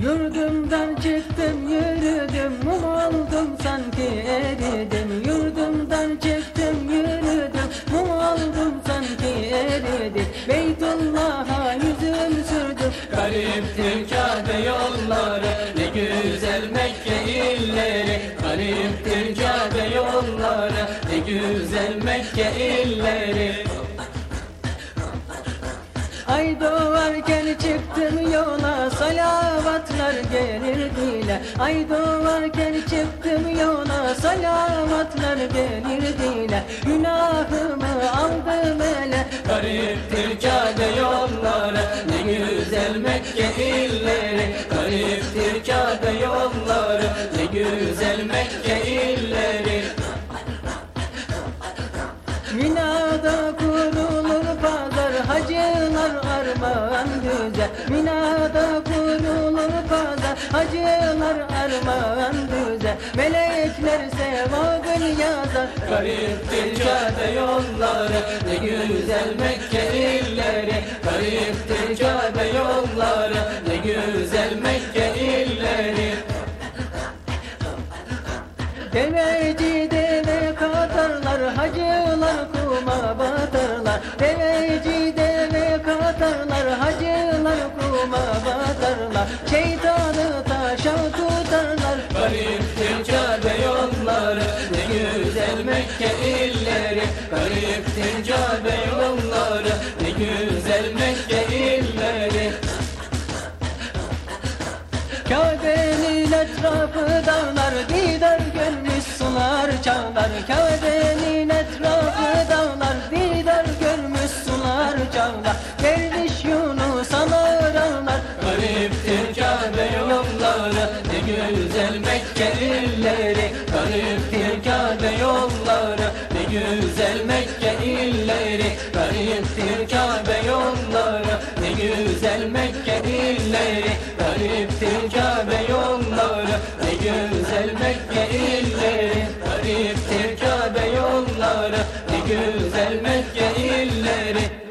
Yurdumdan çıktım yürüdüm oldum sanki eridim Yurdumdan çıktım yürüdüm oldum sanki eridim Beytullah'a yüzüm sürdüm Gariptir Kabe yolları Ne güzel Mekke illeri. Gariptir Kabe yolları Ne güzel Mekke illeri. Ay doğarken çıktım yola salavatlar gelir dile Ay doğarken çıktım yola salavatlar gelir dile Günahımı aldım ele Gariptir Kabe yolları. Ne güzel Mekke illeri Gariptir Kabe yolları. Ne güzel Mekke illeri. Minada kurulur pazar hacılar armağan güzel. Minada kurulur pazar hacılar armağan güzel Melekler sevabını yazar. Gariptir Kabe yolları Ne güzel Mekke illeri. Gariptir Kabe yolları Ne güzel Mekke illeri. Deveci deve katarlar hacılar kuma batarlar. Deveci deve katarlar hacılar kuma batarlar. Şeytanı Kabe'nin etrafı dağlar Didar görmüş sular çağlar. Kabe'nin etrafı dağlar Didar görmüş sular çağlar. Derviş Yunus alır ağlar Gariptir Kabe yolları. Ne güzel Mekke illeri Gariptir Kabe yolları. Ne güzel Mekke illeri Gariptir Kabe illeri Gariptir Kabe yolları Ne güzel Mekke illeri. Gariptir Kabe yolları Ne güzel Mekke illeri.